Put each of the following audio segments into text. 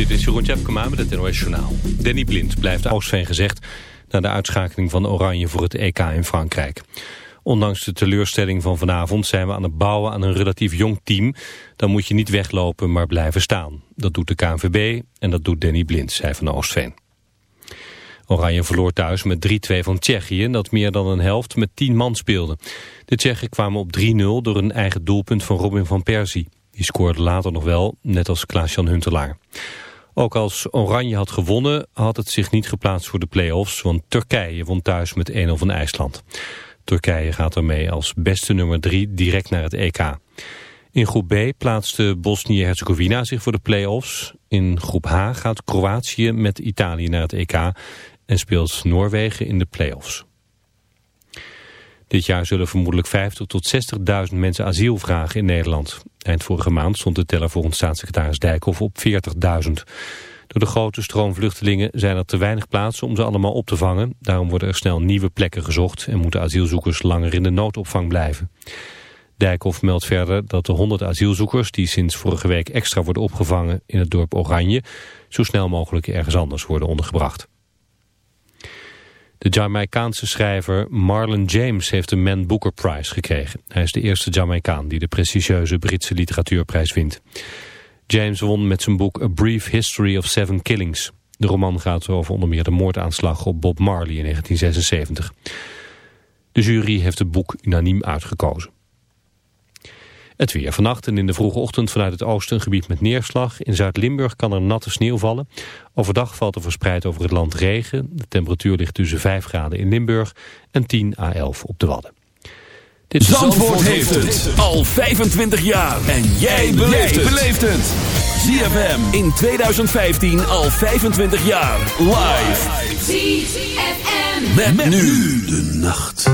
Dit is Jeroen Tjepkema met het NOS Journaal. Danny Blind blijft Oostveen gezegd... na de uitschakeling van Oranje voor het EK in Frankrijk. Ondanks de teleurstelling van vanavond zijn we aan het bouwen aan een relatief jong team. Dan moet je niet weglopen, maar blijven staan. Dat doet de KNVB en dat doet Danny Blind, zei van Oostveen. Oranje verloor thuis met 3-2 van Tsjechië... dat meer dan een helft met 10 man speelde. De Tsjechen kwamen op 3-0 door een eigen doelpunt van Robin van Persie. Die scoorde later nog wel, net als Klaas-Jan Huntelaar. Ook als Oranje had gewonnen, had het zich niet geplaatst voor de play-offs... want Turkije won thuis met 1-0 van IJsland. Turkije gaat ermee als beste nummer 3 direct naar het EK. In groep B plaatste Bosnië-Herzegovina zich voor de play-offs. In groep H gaat Kroatië met Italië naar het EK... en speelt Noorwegen in de play-offs. Dit jaar zullen vermoedelijk 50 tot 60.000 mensen asiel vragen in Nederland. Eind vorige maand stond de teller volgens staatssecretaris Dijkhoff op 40.000. Door de grote stroom vluchtelingen zijn er te weinig plaatsen om ze allemaal op te vangen. Daarom worden er snel nieuwe plekken gezocht en moeten asielzoekers langer in de noodopvang blijven. Dijkhoff meldt verder dat de 100 asielzoekers die sinds vorige week extra worden opgevangen in het dorp Oranje zo snel mogelijk ergens anders worden ondergebracht. De Jamaicaanse schrijver Marlon James heeft de Man Booker Prize gekregen. Hij is de eerste Jamaicaan die de prestigieuze Britse literatuurprijs wint. James won met zijn boek A Brief History of Seven Killings. De roman gaat over onder meer de moordaanslag op Bob Marley in 1976. De jury heeft het boek unaniem uitgekozen. Het weer vannacht en in de vroege ochtend vanuit het oosten een gebied met neerslag. In Zuid-Limburg kan er natte sneeuw vallen. Overdag valt er verspreid over het land regen. De temperatuur ligt tussen 5 graden in Limburg en 10 à 11 op de Wadden. Dit Zandvoort, heeft het al 25 jaar. En jij beleeft het. ZFM in 2015 al 25 jaar. Live. ZFM. met nu de nacht.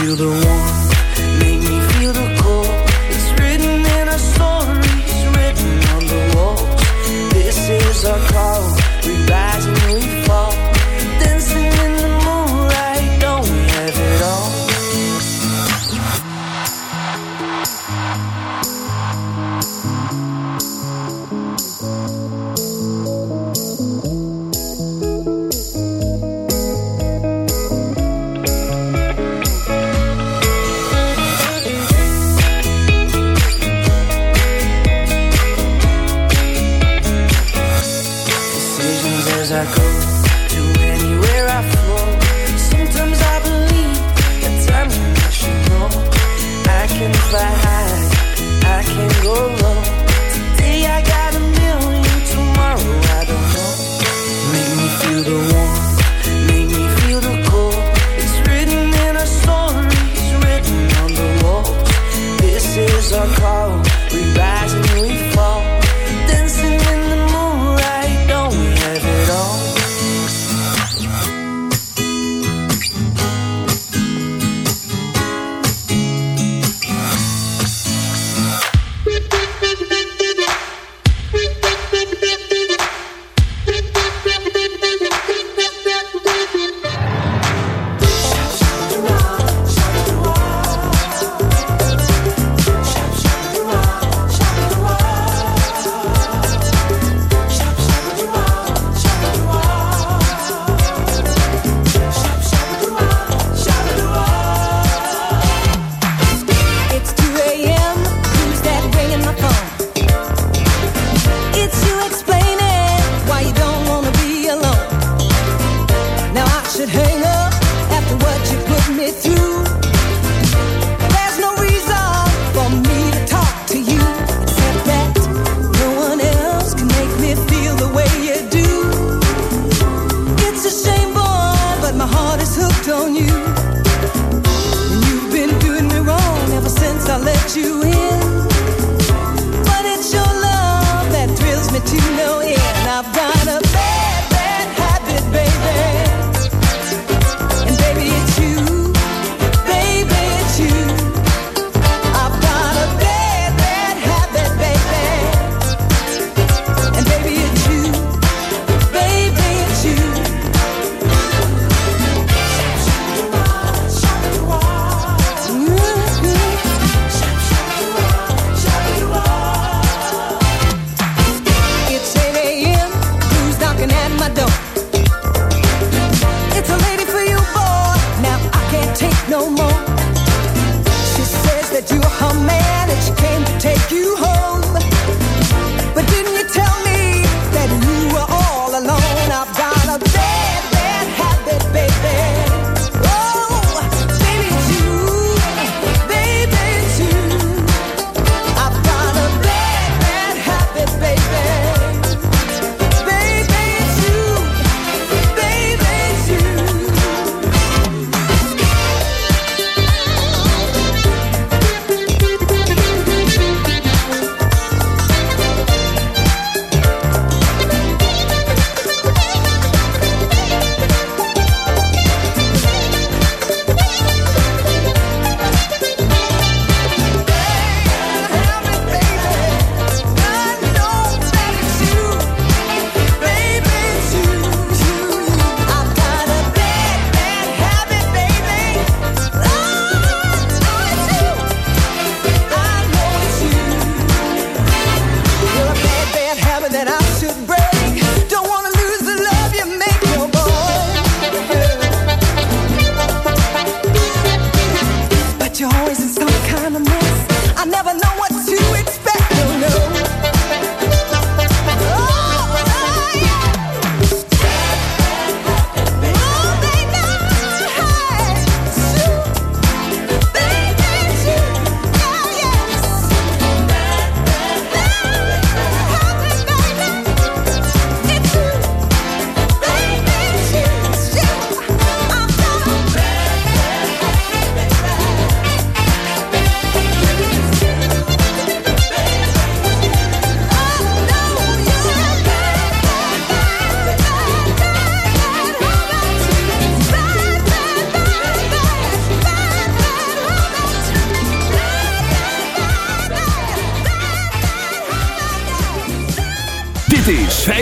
Feel the warmth,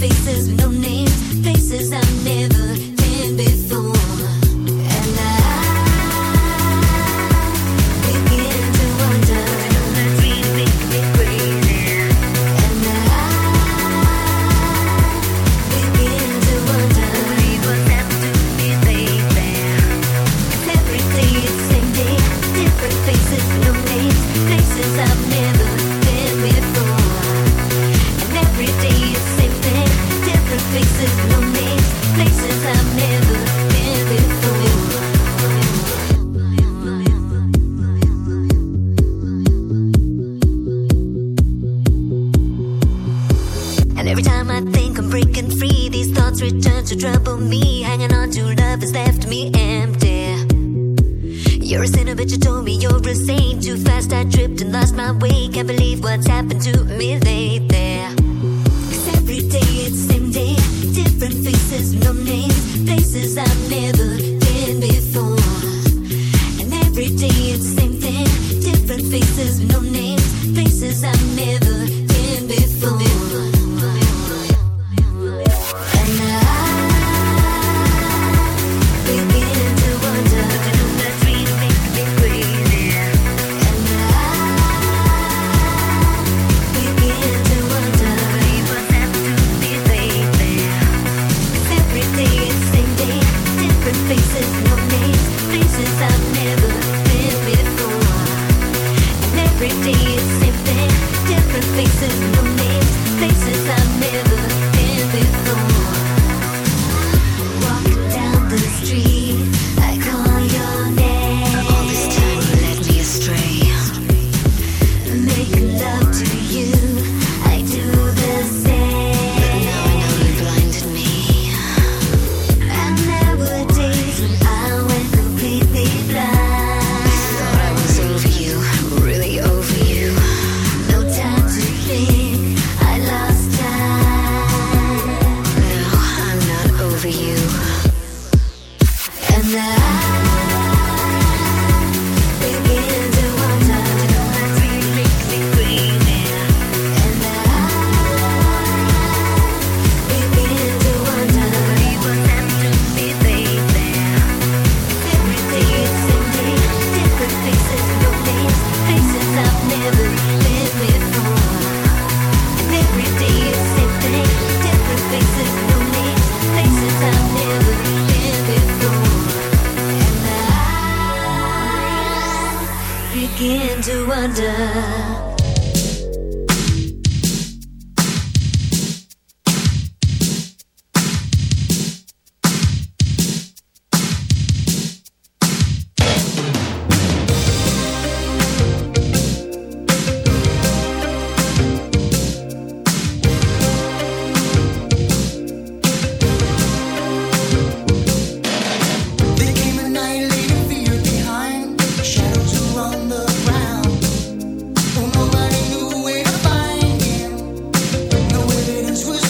faces, no names, places I've never been before. is It's was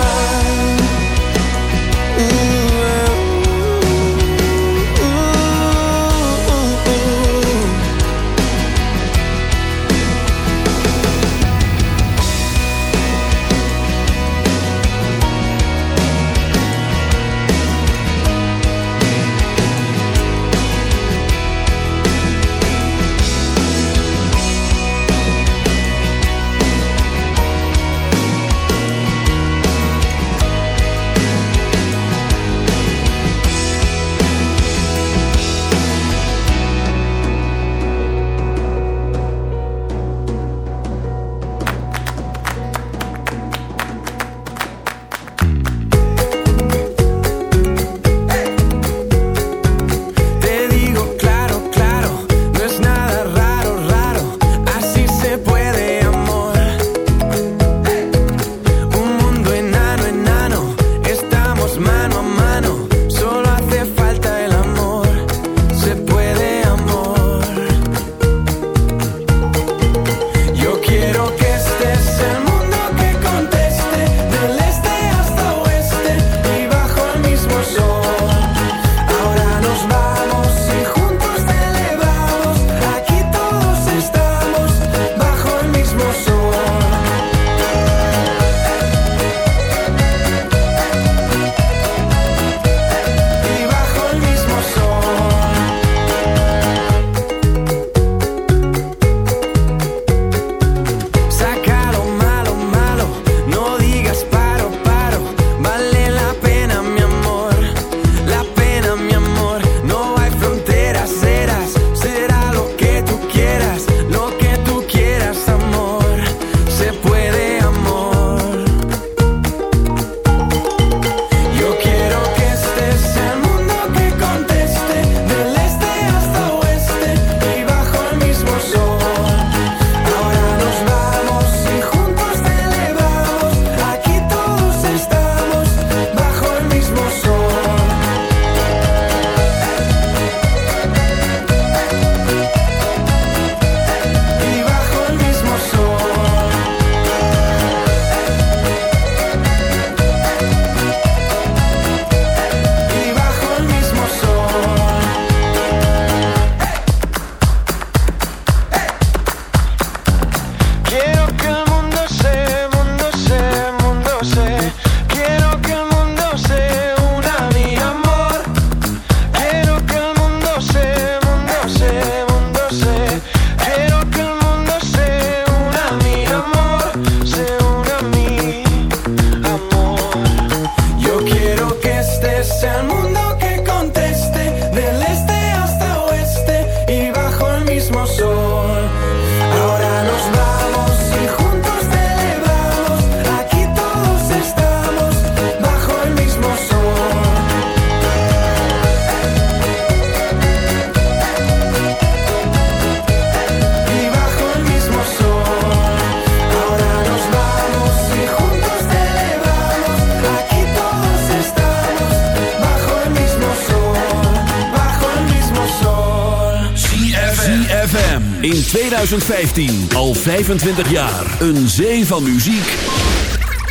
2015. Al 25 jaar. Een zee van muziek.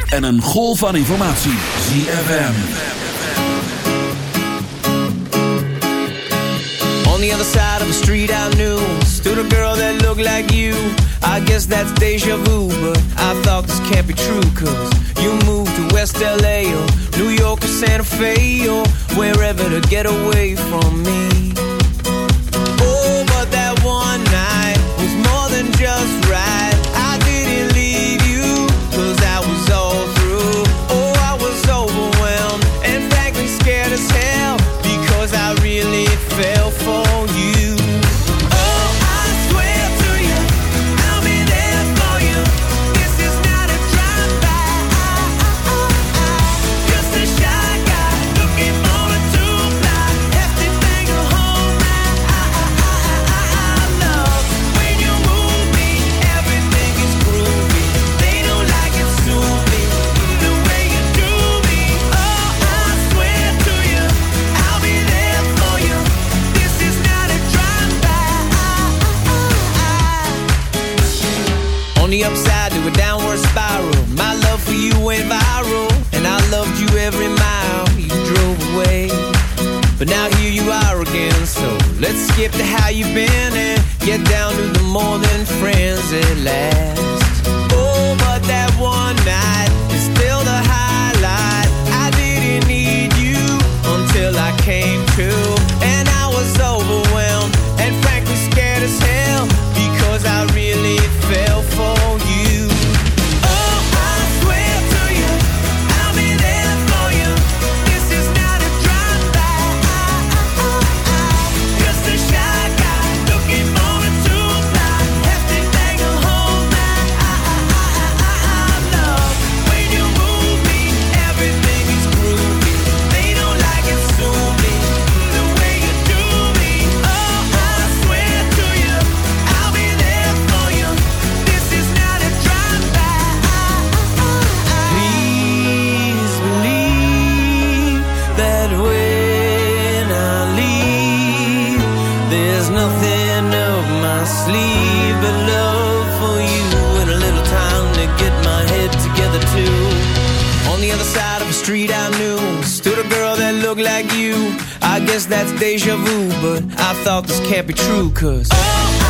En een golf van informatie. ZFM. On the other side of the street I knew. Stood a girl that looked like you. I guess that's deja vu. But I thought this can't be true. Cause you moved to West LA or New York or Santa Fe. Or wherever to get away from me. love for you and a little time to get my head together too. On the other side of street I knew stood a girl that looked like you. I guess that's deja vu, but I thought this can't be true, cause. Oh,